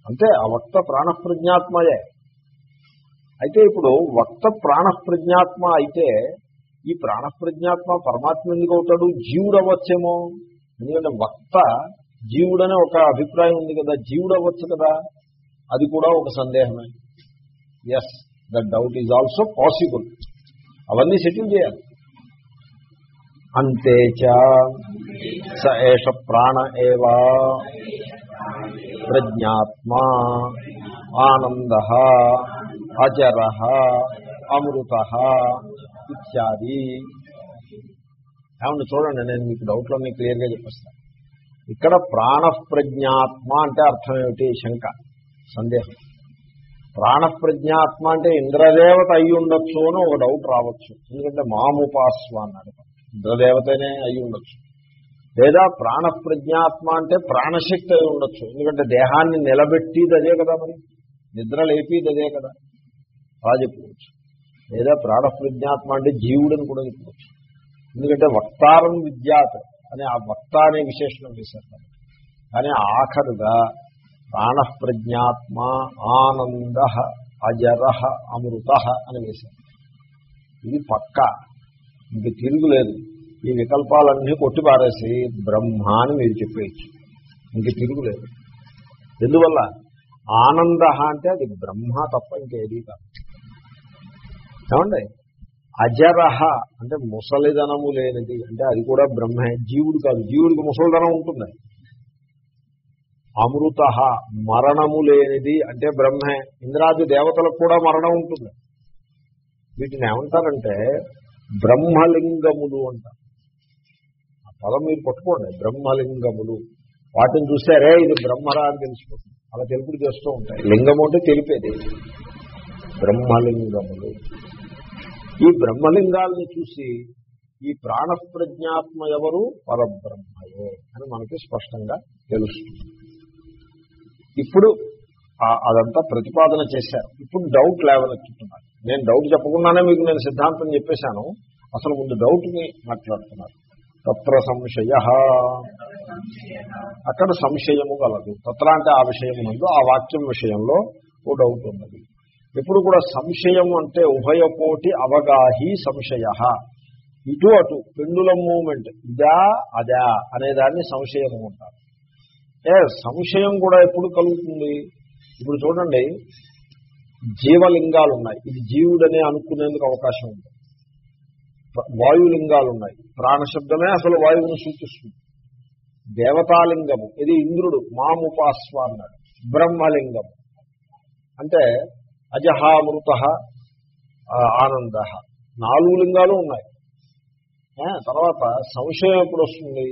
A: అంటే ఆ వక్త ప్రాణప్రజ్ఞాత్మయే. అయితే ఇప్పుడు వక్త ప్రాణప్రజ్ఞాత్మ అయితే ఈ ప్రాణప్రజ్ఞాత్మ పరమాత్మ ఎందుకు అవుతాడు? జీవుడు అవ్వచ్చేమో ఎందుకంటే వక్త జీవుడనే ఒక అభిప్రాయం ఉంది కదా. జీవుడు అవ్వచ్చు కదా. అది కూడా ఒక సందేహమే. Yes the doubt is also possible అవన్నీ సెటిల్ చేయాలి. అంతే చ స ఏష ప్రాణ ఏవా ప్రజ్ఞాత్మా ఆనంద అజర అమృత ఇత్యాది. ఏమన్నా చూడండి నేను మీకు డౌట్లో క్లియర్గా చెప్పేస్తాను ఇక్కడ ప్రాణప్రజ్ఞాత్మ అంటే అర్థం ఏమిటి? శంక సందేహం. ప్రాణప్రజ్ఞాత్మ అంటే ఇంద్రదేవత అయి ఉండొచ్చు అని ఒక డౌట్ రావచ్చు. ఎందుకంటే మాముపాస్వ అన్నాడు. ఇంద్రదేవతనే అయి ఉండొచ్చు. లేదా ప్రాణప్రజ్ఞాత్మ అంటే ప్రాణశక్తి అయి ఉండొచ్చు. ఎందుకంటే దేహాన్ని నిలబెట్టిది అదే కదా మరి. నిద్ర లేపిది అదే కదా. అలా చెప్పుకోవచ్చు. లేదా ప్రాణప్రజ్ఞాత్మ అంటే జీవుడని కూడా చెప్పుకోవచ్చు ఎందుకంటే వక్తారం విద్యాత్ అనే ఆ వక్త అనే విశేషణం వేశారు కానీ ఆఖరుగా ప్రాణప్రజ్ఞాత్మ ఆనంద అజర అమృత అని వేశారు. ఇది పక్క. ఇంక తిరుగులేదు. ఈ వికల్పాలన్నీ కొట్టిపారేసి బ్రహ్మ అని మీరు చెప్పేయచ్చు. ఇంక తిరుగులేదు. ఎందువల్ల? ఆనంద అంటే అది బ్రహ్మ తప్ప ఇంకేది కాదు. ఏమండి? అజరహ అంటే ముసలిధనము లేనిది. అంటే అది కూడా బ్రహ్మే జీవుడు కాదు. జీవుడికి ముసలిదనం ఉంటుంది. అమృత మరణము లేనిది అంటే బ్రహ్మే. ఇంద్రాది దేవతలకు కూడా మరణం ఉంటుంది. వీటిని ఏమంటారంటే బ్రహ్మలింగములు అంటారు. ఆ పదం మీరు పట్టుకోండి. బ్రహ్మలింగములు. వాటిని చూసారే ఇది బ్రహ్మరా అని తెలిసిపోతుంది. అలా తెలుపుడు చేస్తూ ఉంటాయి. లింగము అంటే తెలిపేది. బ్రహ్మలింగములు. ఈ బ్రహ్మలింగాల్ని చూసి ఈ ప్రాణప్రజ్ఞాత్మ ఎవరు? పరబ్రహ్మయే అని మనకి స్పష్టంగా తెలుస్తుంది. ఇప్పుడు అదంతా ప్రతిపాదన చేశారు. ఇప్పుడు డౌట్ లేవనెత్తుతున్నారు నేను డౌట్ చెప్పకుండానే మీకు నేను సిద్ధాంతం చెప్పేశాను. అసలు ముందు డౌట్ని మాట్లాడుతున్నారు. తత్ర సంశయ. అక్కడ సంశయము గలదు. తత్ర అంటే ఆ విషయం ఆ వాక్యం విషయంలో ఓ డౌట్ ఉన్నది. ఎప్పుడు కూడా సంశయం అంటే ఉభయకోటి అవగాహి సంశయ. ఇటు అటు పెండులం మూమెంట్ ఇదా అదా అనేదాన్ని సంశయము ఉంటారు ఏ సంశయం కూడా ఎప్పుడు కలుగుతుంది? ఇప్పుడు చూడండి జీవలింగాలు ఉన్నాయి. ఇది జీవుడనే అనుకునేందుకు అవకాశం ఉంది. వాయులింగాలు ఉన్నాయి. ప్రాణశబ్దమే అసలు వాయువును సూచిస్తుంది. దేవతాలింగము ఇది ఇంద్రుడు మాముపాస్వ అన్నాడు. బ్రహ్మలింగము. అంటే అజహామృత ఆనంద. నాలుగు లింగాలు ఉన్నాయి. తర్వాత సంశయం ఎప్పుడు వస్తుంది?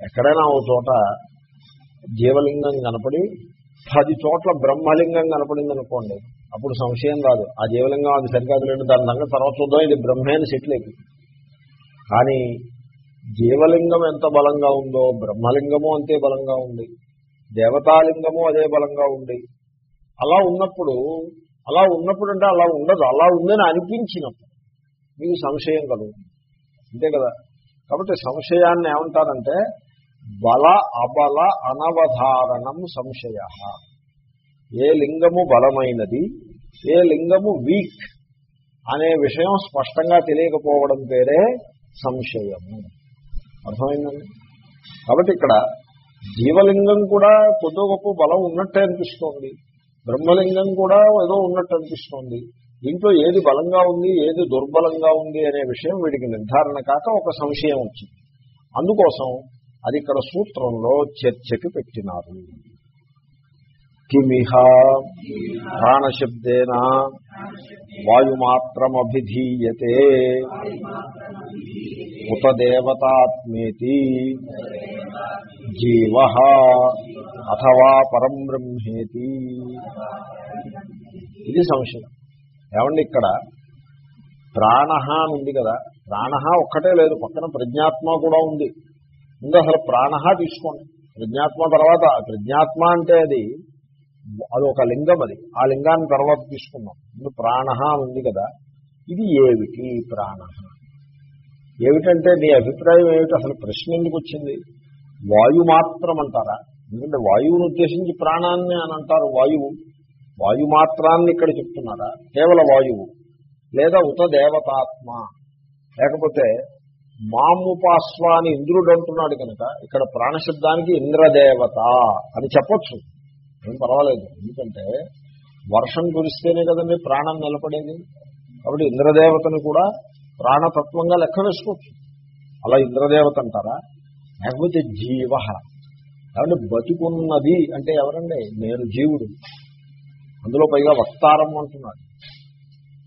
A: ఎక్కడైనా ఓ చోట జీవలింగం కనపడి పది చోట్ల బ్రహ్మలింగం కనపడింది అనుకోండి అప్పుడు సంశయం రాదు. ఆ జీవలింగం అది సరికాదు లేదు దాని సంగతి తర్వాత చూద్దాం ఇది బ్రహ్మే అని సెటిల్ అయిపోయింది. కానీ జీవలింగం ఎంత బలంగా ఉందో బ్రహ్మలింగము అంతే బలంగా ఉంది దేవతాలింగము అదే బలంగా ఉంది. అలా ఉన్నప్పుడు అలా ఉన్నప్పుడు అంటే అలా ఉండదు. అలా ఉందని అనిపించినప్పుడు మీకు సంశయం కలుగుతుంది. అంతే కదా? కాబట్టి సంశయాన్ని ఏమంటారంటే బల అబల అనవధారణం సంశయ. ఏ లింగము బలమైనది ఏ లింగము వీక్ అనే విషయం స్పష్టంగా తెలియకపోవడం పేరే సంశయము. అర్థమైందండి? కాబట్టి ఇక్కడ జీవలింగం కూడా కొద్ది గొప్ప బలం ఉన్నట్టే అనిపిస్తోంది. బ్రహ్మలింగం కూడా ఏదో ఉన్నట్టు అనిపిస్తోంది. దీంట్లో ఏది బలంగా ఉంది ఏది దుర్బలంగా ఉంది అనే విషయం వీడికి నిర్ధారణ కాక ఒక సంశయం వచ్చింది. అందుకోసం అది ఇక్కడ సూత్రంలో చర్చకి పెట్టినారు. కిమిహ ప్రాణశబ్దేన వాయుమాత్రమభిధీయతే. ఉత దేవతాత్మేతి. జీవ అథవా పరం బ్రహ్మేతి. ఇది సంశయం. ఏమండి ఇక్కడ? ప్రాణ అని ఉంది కదా. ప్రాణ ఒక్కటే లేదు. పక్కన ప్రజ్ఞాత్మ కూడా ఉంది. ముందు అసలు ప్రాణ తీసుకోండి. ప్రజ్ఞాత్మ తర్వాత ప్రజ్ఞాత్మ అంటే అది అది ఒక లింగం అది. ఆ లింగాన్ని తర్వాత తీసుకున్నాం ముందు ప్రాణ అని ఉంది కదా. ఇది ఏమిటి ప్రాణ? ఏమిటంటే నీ అభిప్రాయం ఏమిటి? అసలు ప్రశ్న ఎందుకు వచ్చింది? వాయు మాత్రం అంటారా ఎందుకంటే వాయువును ఉద్దేశించి ప్రాణాన్ని అని అంటారు వాయువు. వాయు మాత్రాన్ని ఇక్కడ చెప్తున్నారా? కేవల వాయువు. లేదా ఉత దేవతాత్మ లేకపోతే మాముపాస్వ అని ఇంద్రుడు అంటున్నాడు కనుక ఇక్కడ ప్రాణశబ్దానికి ఇంద్రదేవత అని చెప్పొచ్చు. ఏం పర్వాలేదు. ఎందుకంటే వర్షం కురిస్తేనే కదండి ప్రాణం నిలబడేది. కాబట్టి ఇంద్రదేవతను కూడా ప్రాణతత్వంగా లెక్క వేసుకోవచ్చు. అలా ఇంద్రదేవత అంటారా? లేకపోతే జీవ కాబట్టి బతుకున్నది అంటే ఎవరండి? నేను జీవుడు. అందులో పైగా వక్తారం అంటున్నాడు.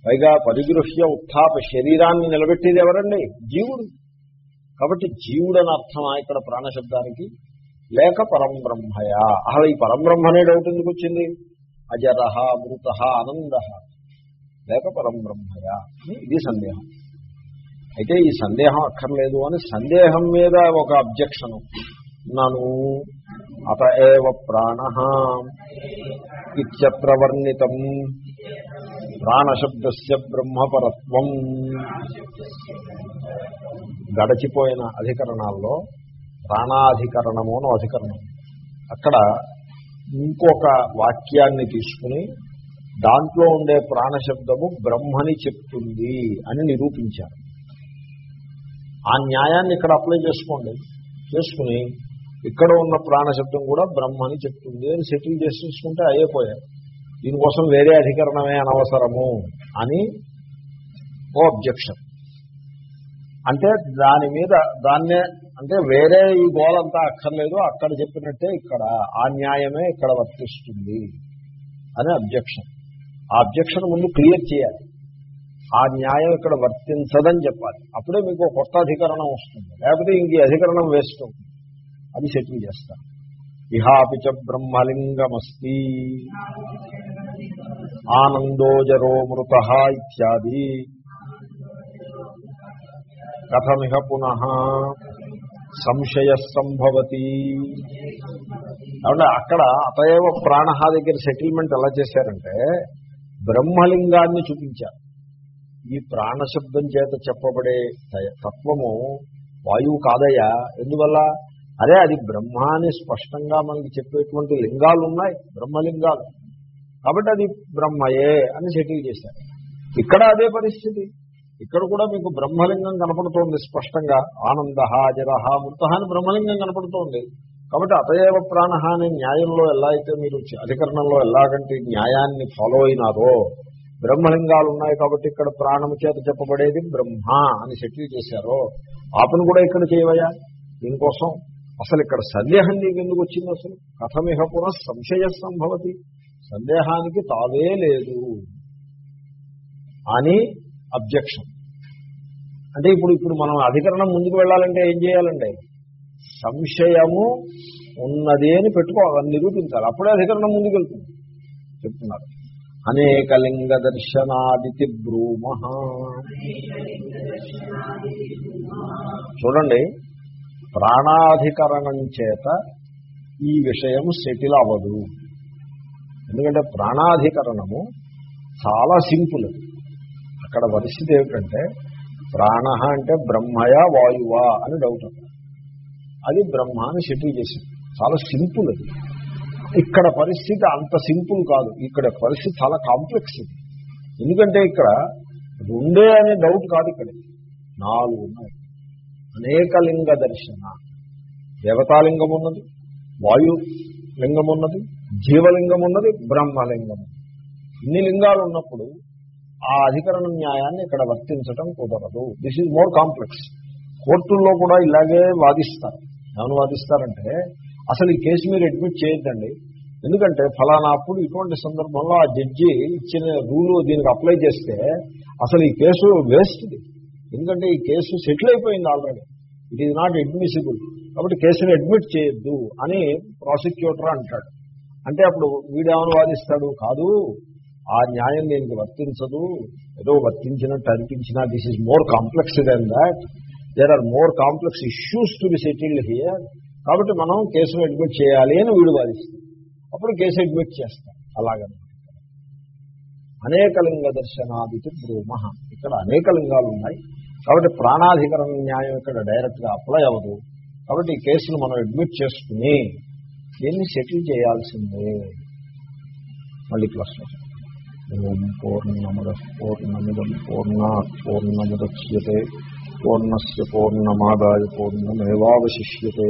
A: పైగా పరిగృహ్య ఉత్థాప శరీరాన్ని నిలబెట్టేది ఎవరండి? జీవుడు. కాబట్టి జీవుడు అని అర్థమా ఇక్కడ ప్రాణశబ్దానికి? లేక పరంబ్రహ్మయ. అసలు ఈ పరంబ్రహ్మ అనే డౌట్ ఎందుకు వచ్చింది? అజర మృత ఆనంద లేక పరంబ్రహ్మయ. అని ఇది సందేహం. అయితే ఈ సందేహం అక్కర్లేదు అని సందేహం మీద ఒక అబ్జెక్షను నను అత ఏవ ప్రాణ ఇత్యత్ర వర్ణితం ప్రాణశబ్దస్య బ్రహ్మపరత్వం. గడచిపోయిన అధికరణాల్లో ప్రాణాధికరణము అని అధికరణం. అక్కడ ఇంకొక వాక్యాన్ని తీసుకుని దాంట్లో ఉండే ప్రాణశబ్దము బ్రహ్మని చెప్తుంది అని నిరూపించారు. ఆ న్యాయాన్ని ఇక్కడ అప్లై చేసుకోండి. చేసుకుని ఇక్కడ ఉన్న ప్రాణశబ్దం కూడా బ్రహ్మని చెప్తుంది అని సెటిల్ చేసేసుకుంటే అయిపోయారు. దీనికోసం వేరే అధికరణమే అనవసరము అని ఓ అబ్జెక్షన్ అంటే దాని మీద దాన్నే అంటే వేరే ఈ గోలంతా అక్కర్లేదు అక్కడ చెప్పినట్టే ఇక్కడ. ఆ న్యాయమే ఇక్కడ వర్తిస్తుంది అని అబ్జెక్షన్ ఆ అబ్జెక్షన్ ముందు క్లియర్ చేయాలి. ఆ న్యాయం ఇక్కడ వర్తించదని చెప్పాలి. అప్పుడే మీకు కొత్త అధికరణం వస్తుంది. లేకపోతే ఇంక అధికరణం వేస్ట్ అది సెటిల్ చేస్తారు. ఇహాపిచ బ్రహ్మలింగమస్తి. ఆనందోజరో మృత ఇత్యాది. కథమిహ పునః సంశయ సంభవతి కాబట్టి అక్కడ అతయవ ప్రాణ దగ్గర సెటిల్మెంట్ ఎలా చేశారంటే బ్రహ్మలింగాన్ని చూపించారు. ఈ ప్రాణశబ్దం చేత చెప్పబడే తత్వము వాయువు కాదయ్యా. ఎందువల్ల? అరే అది బ్రహ్మ అని స్పష్టంగా మనకి చెప్పేటువంటి లింగాలు ఉన్నాయి బ్రహ్మలింగాలు. కాబట్టి అది బ్రహ్మయే అని సెటిల్ చేశారు. ఇక్కడ అదే పరిస్థితి. ఇక్కడ కూడా మీకు బ్రహ్మలింగం కనపడుతోంది స్పష్టంగా. ఆనంద జరహ మృత అని బ్రహ్మలింగం కనపడుతోంది. కాబట్టి అతయేవ ప్రాణ అనే న్యాయంలో ఎలా అయితే మీరు అధికరణంలో ఎలాగంటే న్యాయాన్ని ఫాలో అయినారో బ్రహ్మలింగాలు ఉన్నాయి కాబట్టి ఇక్కడ ప్రాణము చేత చెప్పబడేది బ్రహ్మ అని సెటిల్ చేశారో ఆపను కూడా ఇక్కడ చేయవయా దీనికోసం అసలు ఇక్కడ సందేహం నీకు ఎందుకు వచ్చింది అసలు? కథమిహ పునః సంశయ సంభవతి. సందేహానికి తావే లేదు అని అబ్జెక్షన్. అంటే ఇప్పుడు ఇప్పుడు మనం అధికరణం ముందుకు వెళ్ళాలంటే ఏం చేయాలండి సంశయము ఉన్నది అని పెట్టుకోవాలి నిరూపించాలి. అప్పుడే అధికరణం ముందుకు వెళ్తుంది. చెప్తున్నారు. అనేకలింగ దర్శనాదితి బ్రూమ. చూడండి ప్రాణాధికరణం చేత ఈ విషయం సెటిల్ అవ్వదు. ఎందుకంటే ప్రాణాధికరణము చాలా సింపుల్. అక్కడ పరిస్థితి ఏమిటంటే ప్రాణ అంటే బ్రహ్మయ వాయువా అని డౌట్ అది బ్రహ్మ అని సెటిల్ చాలా సింపుల్ అది. ఇక్కడ పరిస్థితి అంత సింపుల్ కాదు. ఇక్కడ పరిస్థితి చాలా కాంప్లెక్స్ ఇది. ఎందుకంటే ఇక్కడ రెండే అనే డౌట్ కాదు ఇక్కడ. నాలుగు ఉన్నాయి. అనేక లింగ దర్శన. దేవతాలింగం ఉన్నది వాయు లింగం ఉన్నది జీవలింగం ఉన్నది బ్రహ్మలింగం ఉన్నది. ఇన్ని లింగాలు ఉన్నప్పుడు ఆ అధికరణ న్యాయాన్ని ఇక్కడ వర్తించటం కుదరదు. దిస్ ఈజ్ మోర్ కాంప్లెక్స్ కోర్టుల్లో కూడా ఇలాగే వాదిస్తారు. ఏమని వాదిస్తారంటే అసలు ఈ కేసు మీరు అడ్మిట్ చేయొద్దండి. ఎందుకంటే ఫలానా అప్పుడు ఇటువంటి సందర్భంలో ఆ జడ్జి ఇచ్చిన రూలు దీనికి అప్లై చేస్తే అసలు ఈ కేసు వేస్ట్ది ఎందుకంటే ఈ కేసు సెటిల్ అయిపోయింది already. It is not admissible కాబట్టి కేసుని అడ్మిట్ చేయొద్దు అని ప్రాసిక్యూటర్ అంటాడు. అంటే అప్పుడు వీడేమని వాదిస్తాడు? కాదు ఆ న్యాయం దీనికి వర్తించదు. ఏదో వర్తించినట్టు అనిపించినా this is more complex than that there are more complex issues to be settled here కాబట్టి మనం కేసును అడ్మిట్ చేయాలి అని వీడు వాదిస్తాం అప్పుడు కేసు అడ్మిట్ చేస్తాం అలాగని అనేక లింగ దర్శనాదితి బ్రూమ. ఇక్కడ అనేక లింగాలు ఉన్నాయి కాబట్టి ప్రాణాధికరణ న్యాయం ఇక్కడ డైరెక్ట్గా అప్లై అవ్వదు. కాబట్టి ఈ కేసును మనం అడ్మిట్ చేసుకుని దీన్ని సెటిల్ చేయాల్సిందే. మళ్ళీ ప్లస్ ఓం పూర్ణమద పూర్ణమిదం పూర్ణ పూర్ణముద్యే పూర్ణస్ పూర్ణమాదాయ పూర్ణమేవాశిష్యే